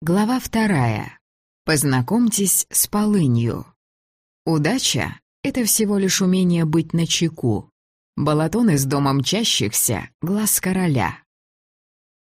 Глава вторая. Познакомьтесь с полынью. Удача — это всего лишь умение быть начеку. Балатон из дома мчащихся — глаз короля.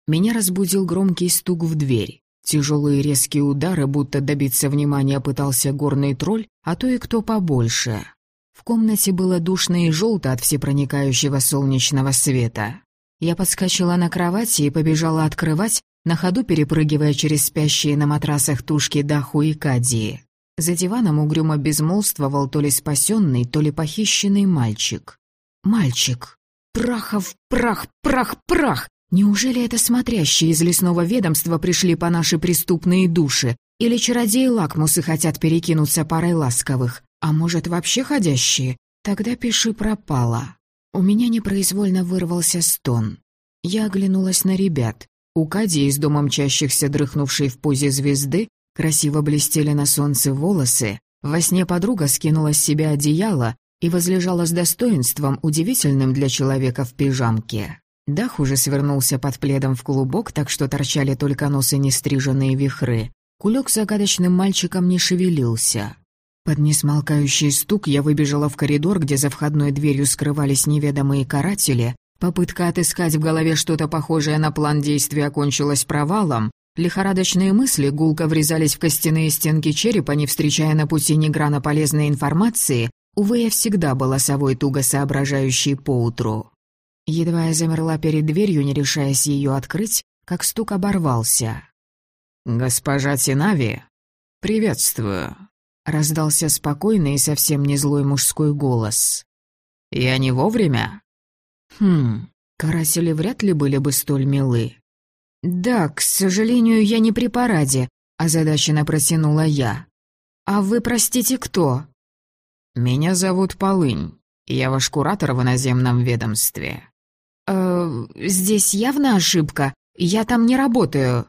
Меня разбудил громкий стук в дверь. Тяжелые резкие удары, будто добиться внимания пытался горный тролль, а то и кто побольше. В комнате было душно и желто от всепроникающего солнечного света. Я подскочила на кровати и побежала открывать, на ходу перепрыгивая через спящие на матрасах тушки Даху и Кадии. За диваном угрюмо безмолвствовал то ли спасенный, то ли похищенный мальчик. Мальчик. Прахов, прах, прах, прах! Неужели это смотрящие из лесного ведомства пришли по наши преступные души? Или чародеи лакмусы хотят перекинуться парой ласковых? А может, вообще ходящие? Тогда пиши пропало. У меня непроизвольно вырвался стон. Я оглянулась на ребят. У Кади из дома мчащихся, дрыхнувшей в позе звезды, красиво блестели на солнце волосы. Во сне подруга скинула с себя одеяло и возлежала с достоинством, удивительным для человека в пижамке. Дах уже свернулся под пледом в клубок, так что торчали только носы нестриженные вихры. Кулек загадочным мальчиком не шевелился. Под несмолкающий стук я выбежала в коридор, где за входной дверью скрывались неведомые каратели, Попытка отыскать в голове что-то похожее на план действий окончилась провалом. Лихорадочные мысли гулко врезались в костяные стенки черепа, не встречая на пути ни грана полезной информации. Увы, я всегда была совой туго соображающей поутру. Едва я замерла перед дверью, не решаясь ее открыть, как стук оборвался. «Госпожа Тинави, приветствую», — раздался спокойный и совсем не злой мужской голос. «Я не вовремя?» Хм, карасели вряд ли были бы столь милы. «Да, к сожалению, я не при параде», — озадаченно протянула я. «А вы, простите, кто?» «Меня зовут Полынь. Я ваш куратор в иноземном ведомстве». «Э, здесь явно ошибка. Я там не работаю».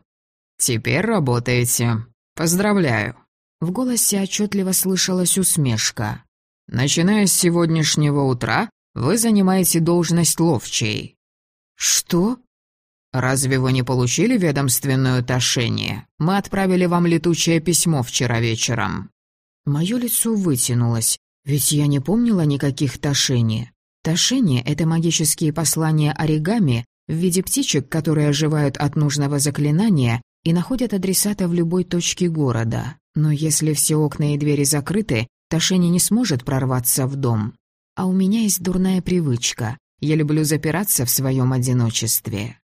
«Теперь работаете. Поздравляю». В голосе отчетливо слышалась усмешка. «Начиная с сегодняшнего утра вы занимаете должность ловчей». «Что?» «Разве вы не получили ведомственную тошение? Мы отправили вам летучее письмо вчера вечером». Мое лицо вытянулось, ведь я не помнила никаких тошений. Тошение — это магические послания оригами в виде птичек, которые оживают от нужного заклинания и находят адресата в любой точке города. Но если все окна и двери закрыты, Тошение не сможет прорваться в дом. А у меня есть дурная привычка. Я люблю запираться в своем одиночестве.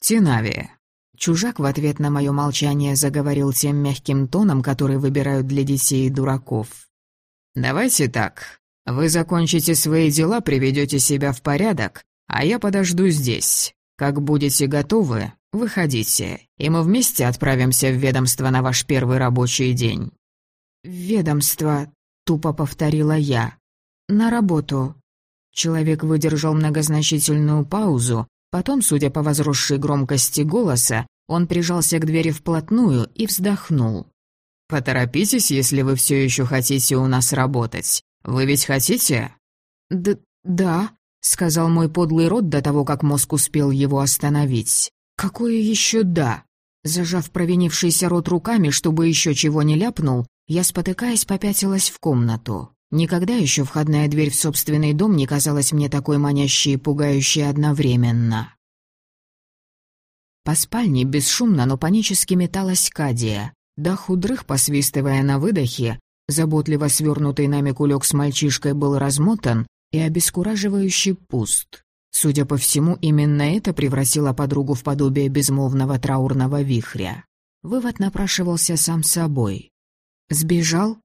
Тинави. Чужак в ответ на мое молчание заговорил тем мягким тоном, который выбирают для детей и дураков. «Давайте так. Вы закончите свои дела, приведете себя в порядок, а я подожду здесь. Как будете готовы, выходите, и мы вместе отправимся в ведомство на ваш первый рабочий день». «Ведомство», — тупо повторила я. «На работу». Человек выдержал многозначительную паузу, потом, судя по возросшей громкости голоса, он прижался к двери вплотную и вздохнул. «Поторопитесь, если вы все еще хотите у нас работать. Вы ведь хотите?» «Д да», — сказал мой подлый рот до того, как мозг успел его остановить. «Какое еще «да»?» Зажав провинившийся рот руками, чтобы еще чего не ляпнул, я, спотыкаясь, попятилась в комнату. Никогда еще входная дверь в собственный дом не казалась мне такой манящей и пугающей одновременно. По спальне бесшумно, но панически металась Кадия. Да худрых, посвистывая на выдохе, заботливо свернутый нами кулек с мальчишкой был размотан и обескураживающий пуст. Судя по всему, именно это превратило подругу в подобие безмолвного траурного вихря. Вывод напрашивался сам собой. «Сбежал?»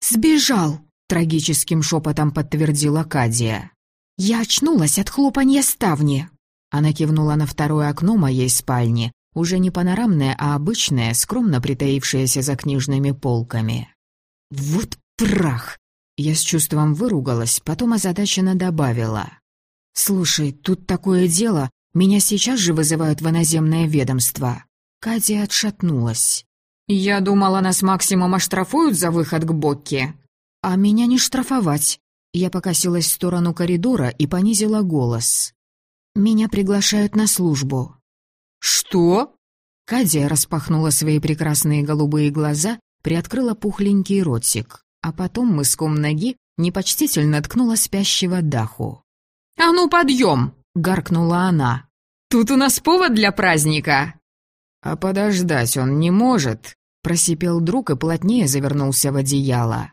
«Сбежал!» Трагическим шепотом подтвердила Кадия. «Я очнулась от хлопанья ставни!» Она кивнула на второе окно моей спальни, уже не панорамное, а обычное, скромно притаившееся за книжными полками. «Вот прах!» Я с чувством выругалась, потом озадаченно добавила. «Слушай, тут такое дело, меня сейчас же вызывают в иноземное ведомство». Кадия отшатнулась. «Я думала, нас максимум оштрафуют за выход к Бокке», «А меня не штрафовать». Я покосилась в сторону коридора и понизила голос. «Меня приглашают на службу». «Что?» Кадия распахнула свои прекрасные голубые глаза, приоткрыла пухленький ротик, а потом мыском ноги непочтительно ткнула спящего Даху. «А ну, подъем!» — гаркнула она. «Тут у нас повод для праздника!» «А подождать он не может!» — просипел друг и плотнее завернулся в одеяло.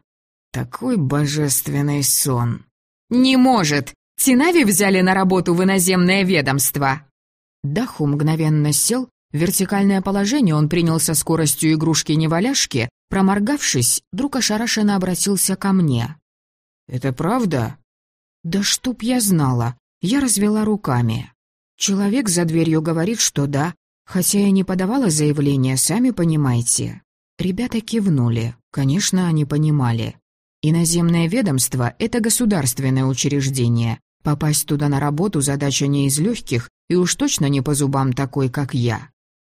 «Такой божественный сон!» «Не может! Тинави взяли на работу в иноземное ведомство!» Даху мгновенно сел, вертикальное положение он принял со скоростью игрушки-неваляшки, проморгавшись, друг ошарашенно обратился ко мне. «Это правда?» «Да чтоб я знала!» Я развела руками. Человек за дверью говорит, что да, хотя я не подавала заявление, сами понимаете. Ребята кивнули. Конечно, они понимали. Иноземное ведомство — это государственное учреждение. Попасть туда на работу задача не из легких, и уж точно не по зубам такой, как я.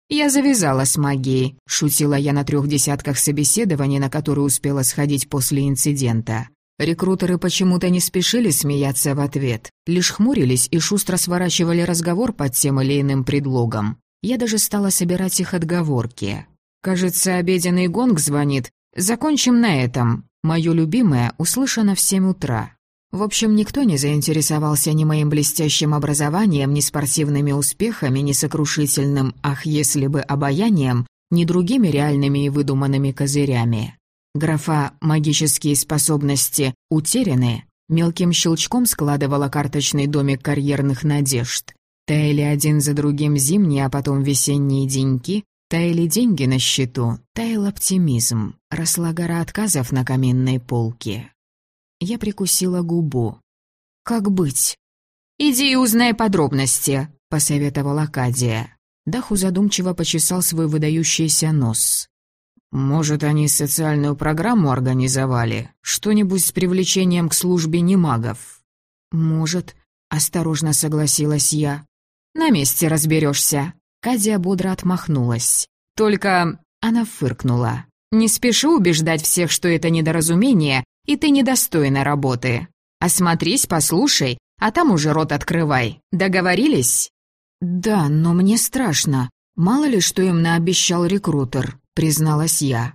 «Я завязала с магией», — шутила я на трех десятках собеседований, на которые успела сходить после инцидента. Рекрутеры почему-то не спешили смеяться в ответ, лишь хмурились и шустро сворачивали разговор под тем или иным предлогом. Я даже стала собирать их отговорки. «Кажется, обеденный гонг звонит. Закончим на этом. Мое любимое услышано в семь утра». В общем, никто не заинтересовался ни моим блестящим образованием, ни спортивными успехами, ни сокрушительным «ах, если бы» обаянием, ни другими реальными и выдуманными козырями. Графа «магические способности» утеряны, мелким щелчком складывала карточный домик карьерных надежд. Таяли один за другим зимние, а потом весенние деньки, таяли деньги на счету, таял оптимизм, росла гора отказов на каминной полке. Я прикусила губу. «Как быть?» «Иди и узнай подробности», — посоветовала Кадия. Даху задумчиво почесал свой выдающийся нос. «Может, они социальную программу организовали? Что-нибудь с привлечением к службе немагов?» «Может», — осторожно согласилась я. «На месте разберешься. Кадия бодро отмахнулась. «Только...» — она фыркнула. «Не спеши убеждать всех, что это недоразумение, и ты недостойна работы. Осмотрись, послушай, а там уже рот открывай. Договорились?» «Да, но мне страшно. Мало ли, что им наобещал рекрутер призналась я.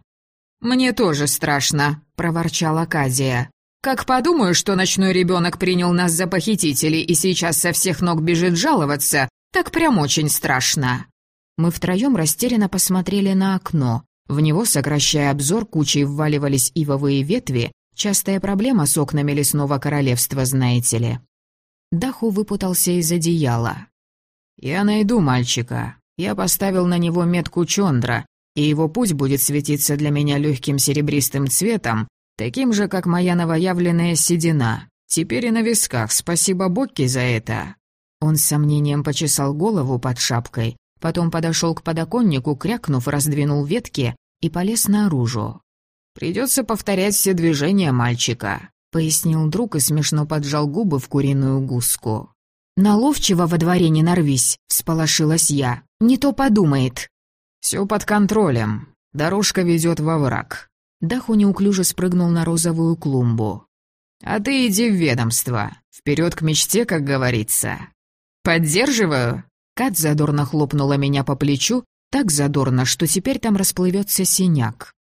«Мне тоже страшно», — проворчала Кадия. «Как подумаю, что ночной ребенок принял нас за похитителей и сейчас со всех ног бежит жаловаться, так прям очень страшно». Мы втроем растерянно посмотрели на окно. В него, сокращая обзор, кучей вваливались ивовые ветви, частая проблема с окнами лесного королевства, знаете ли. Даху выпутался из одеяла. «Я найду мальчика. Я поставил на него метку Чондра и его путь будет светиться для меня легким серебристым цветом, таким же, как моя новоявленная седина. Теперь и на висках, спасибо Бокки за это». Он с сомнением почесал голову под шапкой, потом подошел к подоконнику, крякнув, раздвинул ветки и полез наружу. «Придется повторять все движения мальчика», — пояснил друг и смешно поджал губы в куриную гуску. «На ловчего во дворе не нарвись», — всполошилась я. «Не то подумает». «Все под контролем. Дорожка ведет во враг». Даху неуклюже спрыгнул на розовую клумбу. «А ты иди в ведомство. Вперед к мечте, как говорится». «Поддерживаю». Кат задорно хлопнула меня по плечу, так задорно, что теперь там расплывется синяк.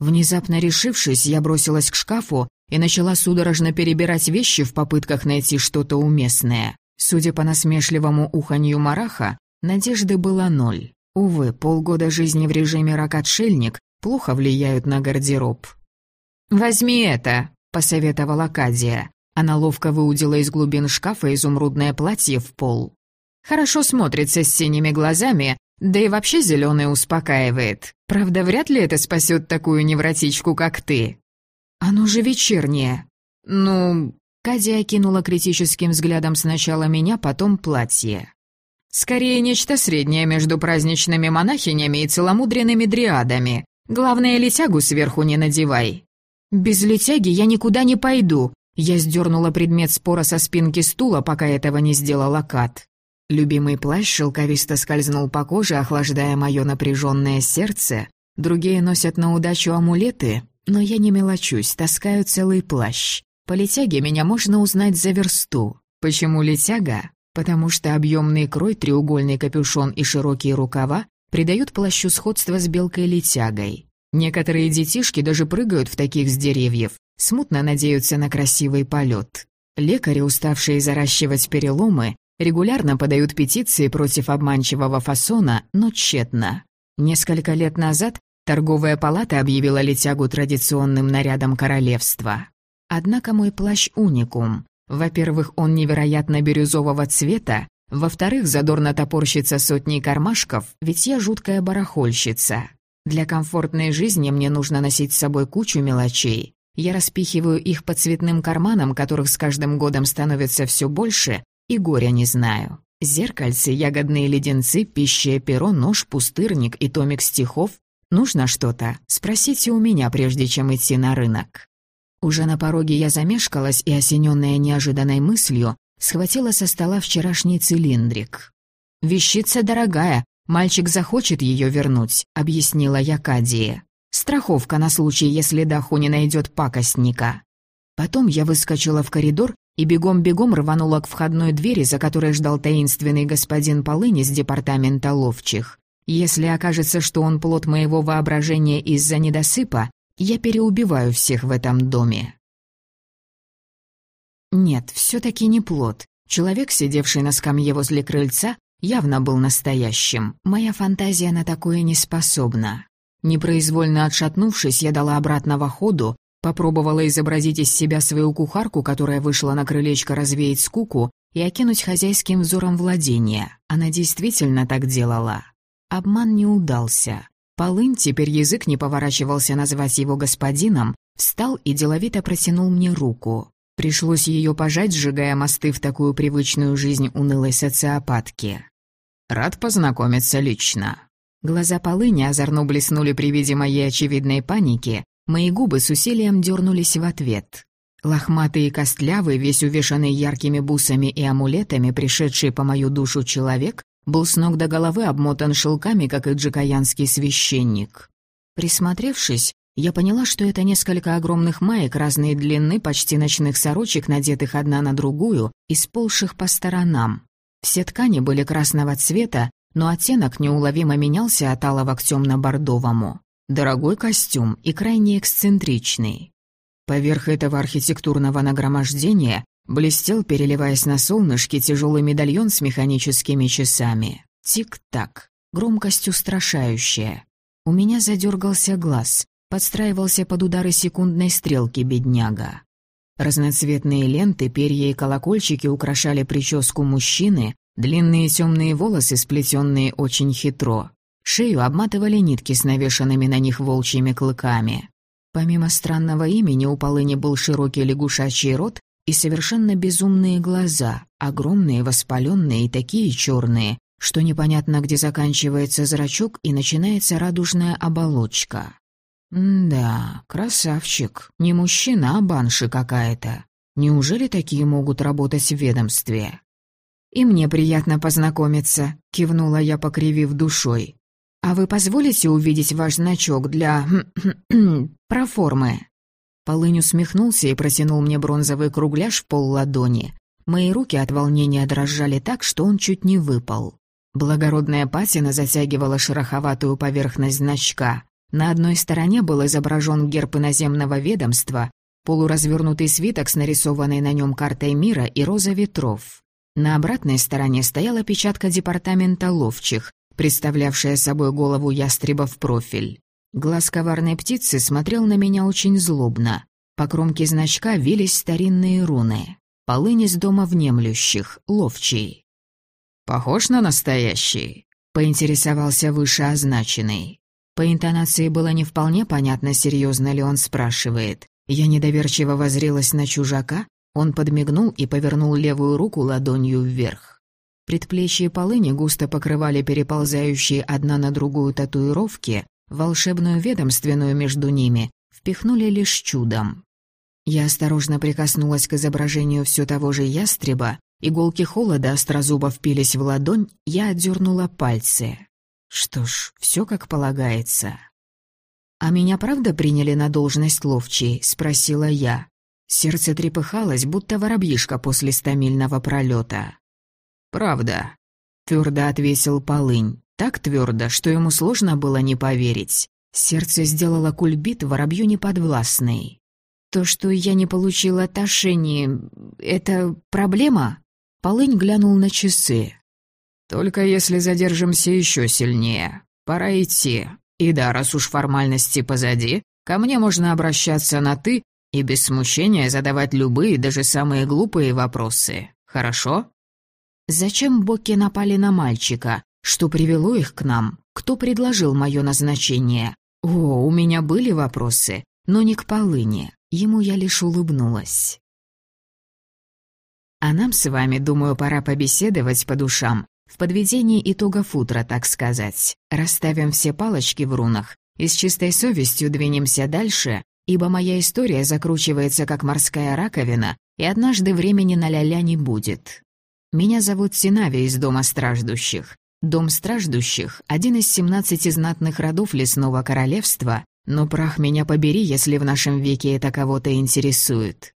Внезапно решившись, я бросилась к шкафу и начала судорожно перебирать вещи в попытках найти что-то уместное. Судя по насмешливому уханью мараха, надежды было ноль. Увы, полгода жизни в режиме рак-отшельник плохо влияют на гардероб. «Возьми это», — посоветовала Кадия. Она ловко выудила из глубин шкафа изумрудное платье в пол. «Хорошо смотрится с синими глазами, да и вообще зеленый успокаивает. Правда, вряд ли это спасет такую невротичку, как ты». «Оно же вечернее». «Ну...» Кадия кинула критическим взглядом сначала меня, потом платье. Скорее, нечто среднее между праздничными монахинями и целомудренными дриадами. Главное, летягу сверху не надевай. Без летяги я никуда не пойду. Я сдернула предмет спора со спинки стула, пока этого не сделала Кат. Любимый плащ шелковисто скользнул по коже, охлаждая мое напряженное сердце. Другие носят на удачу амулеты, но я не мелочусь, таскаю целый плащ. По летяге меня можно узнать за версту. Почему летяга? потому что объемный крой, треугольный капюшон и широкие рукава придают плащу сходство с белкой-летягой. Некоторые детишки даже прыгают в таких с деревьев, смутно надеются на красивый полет. Лекари, уставшие заращивать переломы, регулярно подают петиции против обманчивого фасона, но тщетно. Несколько лет назад торговая палата объявила летягу традиционным нарядом королевства. Однако мой плащ уникум. Во-первых, он невероятно бирюзового цвета, во-вторых, задорно топорщится сотни кармашков, ведь я жуткая барахольщица. Для комфортной жизни мне нужно носить с собой кучу мелочей. Я распихиваю их по цветным карманам, которых с каждым годом становится все больше, и горя не знаю. Зеркальце, ягодные леденцы, пища, перо, нож, пустырник и томик стихов. Нужно что-то? Спросите у меня, прежде чем идти на рынок. Уже на пороге я замешкалась и, осененная неожиданной мыслью, схватила со стола вчерашний цилиндрик. «Вещица дорогая, мальчик захочет ее вернуть», — объяснила я Кадии. «Страховка на случай, если Даху не найдет пакостника». Потом я выскочила в коридор и бегом-бегом рванула к входной двери, за которой ждал таинственный господин Полынь из департамента ловчих. Если окажется, что он плод моего воображения из-за недосыпа, я переубиваю всех в этом доме. Нет, все-таки не плод. Человек, сидевший на скамье возле крыльца, явно был настоящим. Моя фантазия на такое не способна. Непроизвольно отшатнувшись, я дала обратного ходу, попробовала изобразить из себя свою кухарку, которая вышла на крылечко развеять скуку, и окинуть хозяйским взором владения. Она действительно так делала. Обман не удался. Полынь, теперь язык не поворачивался назвать его господином, встал и деловито протянул мне руку. Пришлось ее пожать, сжигая мосты в такую привычную жизнь унылой социопатки. «Рад познакомиться лично». Глаза полыни озорно блеснули при виде моей очевидной паники, мои губы с усилием дернулись в ответ. Лохматый и костлявый, весь увешанный яркими бусами и амулетами, пришедший по мою душу человек, был с ног до головы обмотан шелками, как и джекаянский священник. Присмотревшись, я поняла, что это несколько огромных маек разной длины, почти ночных сорочек, надетых одна на другую, и сползших по сторонам. Все ткани были красного цвета, но оттенок неуловимо менялся от алого к темно-бордовому. Дорогой костюм и крайне эксцентричный. Поверх этого архитектурного нагромождения блестел, переливаясь на солнышке, тяжелый медальон с механическими часами. Тик-так. Громкость устрашающая. У меня задергался глаз. Подстраивался под удары секундной стрелки бедняга. Разноцветные ленты, перья и колокольчики украшали прическу мужчины, длинные темные волосы, сплетенные очень хитро. Шею обматывали нитки с навешанными на них волчьими клыками. Помимо странного имени у полыни был широкий лягушачий рот и совершенно безумные глаза, огромные, воспаленные и такие черные, что непонятно, где заканчивается зрачок и начинается радужная оболочка. «Да, красавчик. Не мужчина, а банши какая-то. Неужели такие могут работать в ведомстве?» «И мне приятно познакомиться», — кивнула я, покривив душой. «А вы позволите увидеть ваш значок для... проформы?» Полынь усмехнулся и протянул мне бронзовый кругляш в пол ладони. Мои руки от волнения дрожали так, что он чуть не выпал. Благородная патина затягивала шероховатую поверхность значка. На одной стороне был изображен герб иноземного ведомства, полуразвернутый свиток с нарисованной на нем картой мира и роза ветров. На обратной стороне стояла печатка департамента ловчих, представлявшая собой голову ястреба в профиль. Глаз коварной птицы смотрел на меня очень злобно. По кромке значка вились старинные руны. Полынь из дома внемлющих, ловчий. «Похож на настоящий?» — поинтересовался вышеозначенный. По интонации было не вполне понятно, серьезно ли он спрашивает. Я недоверчиво возрилась на чужака, он подмигнул и повернул левую руку ладонью вверх. Предплечья полыни густо покрывали переползающие одна на другую татуировки, волшебную ведомственную между ними впихнули лишь чудом. Я осторожно прикоснулась к изображению все того же ястреба, иголки холода острозуба впились в ладонь, я отдернула пальцы. Что ж, все как полагается. «А меня правда приняли на должность ловчей?» — спросила я. Сердце трепыхалось, будто воробьишка после стамильного пролета. «Правда», — твердо отвесил полынь. Так твердо, что ему сложно было не поверить. Сердце сделало кульбит воробью неподвластный. «То, что я не получила Ташени, это проблема?» Полынь глянул на часы. «Только если задержимся еще сильнее. Пора идти. И да, раз уж формальности позади, ко мне можно обращаться на «ты» и без смущения задавать любые, даже самые глупые вопросы. Хорошо?» Зачем Бокки напали на мальчика? Что привело их к нам? Кто предложил мое назначение? О, у меня были вопросы, но не к полыне. Ему я лишь улыбнулась. А нам с вами, думаю, пора побеседовать по душам, в подведении итогов утра, так сказать. Расставим все палочки в рунах и с чистой совестью двинемся дальше, ибо моя история закручивается как морская раковина, и однажды времени на ля-ля не будет. Меня зовут Синавия из Дома Страждущих. Дом Страждущих — один из семнадцати знатных родов Лесного Королевства, но прах меня побери, если в нашем веке это кого-то интересует.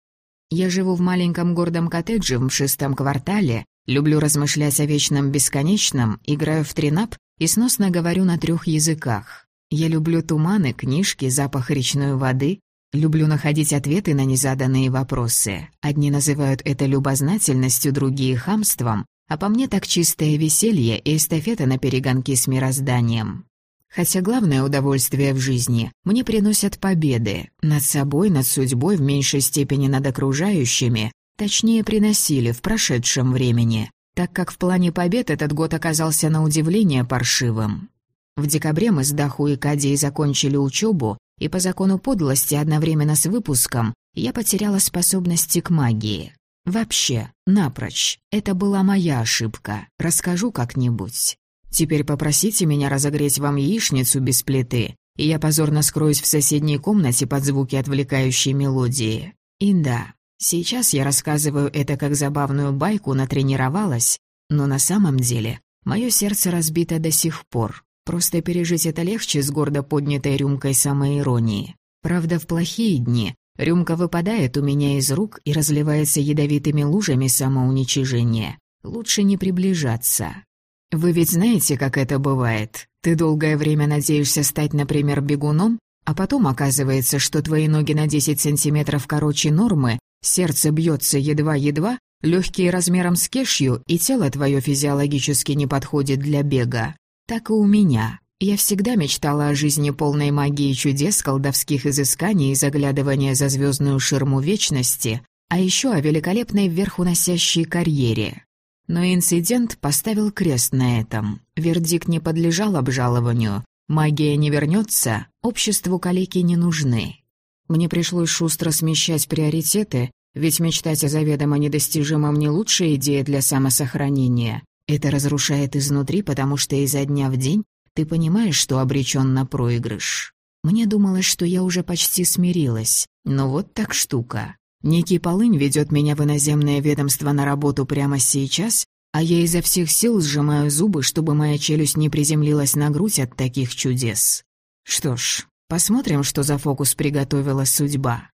Я живу в маленьком гордом коттедже в шестом квартале, люблю размышлять о вечном бесконечном, играю в тринап и сносно говорю на трех языках. Я люблю туманы, книжки, запах речной воды, люблю находить ответы на незаданные вопросы. Одни называют это любознательностью, другие — хамством, а по мне так чистое веселье и эстафета на перегонки с мирозданием. Хотя главное удовольствие в жизни мне приносят победы над собой, над судьбой, в меньшей степени над окружающими, точнее приносили в прошедшем времени, так как в плане побед этот год оказался на удивление паршивым. В декабре мы с Даху и Кадией закончили учебу, и по закону подлости одновременно с выпуском я потеряла способности к магии. Вообще, напрочь. Это была моя ошибка. Расскажу как-нибудь. Теперь попросите меня разогреть вам яичницу без плиты, и я позорно скроюсь в соседней комнате под звуки отвлекающей мелодии. И да, сейчас я рассказываю это как забавную байку, натренировалась, но на самом деле мое сердце разбито до сих пор. Просто пережить это легче с гордо поднятой рюмкой самоиронии. Правда, в плохие дни рюмка выпадает у меня из рук и разливается ядовитыми лужами самоуничижения. Лучше не приближаться. Вы ведь знаете, как это бывает. Ты долгое время надеешься стать, например, бегуном, а потом оказывается, что твои ноги на 10 сантиметров короче нормы, сердце бьется едва-едва, легкие размером с кешью, и тело твое физиологически не подходит для бега. Так и у меня. Я всегда мечтала о жизни полной магии чудес, колдовских изысканий и заглядывания за звездную ширму вечности, а еще о великолепной вверхуносящей карьере. Но инцидент поставил крест на этом. Вердикт не подлежал обжалованию. Магия не вернется, обществу калеки не нужны. Мне пришлось шустро смещать приоритеты, ведь мечтать о заведомо недостижимом не лучшая идея для самосохранения. Это разрушает изнутри, потому что изо дня в день ты понимаешь, что обречен на проигрыш. Мне думалось, что я уже почти смирилась, но вот так штука. Некий полынь ведет меня в иноземное ведомство на работу прямо сейчас, а я изо всех сил сжимаю зубы, чтобы моя челюсть не приземлилась на грудь от таких чудес. Что ж, посмотрим, что за фокус приготовила судьба.